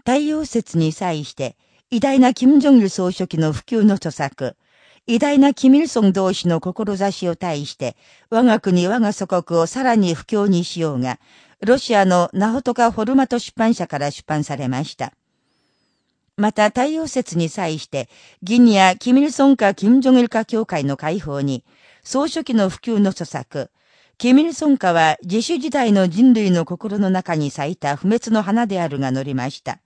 太陽節に際して、偉大な金正日総書記の普及の著作、偉大なキミルソン同士の志を対して、我が国我が祖国をさらに不況にしようが、ロシアのナホトカ・フォルマト出版社から出版されました。また、太陽節に際して、ギニア・キミルソンカ・キム・ジョ協会の解放に、総書記の普及の著作、キミルソンカは自主時代の人類の心の中に咲いた不滅の花であるが乗りました。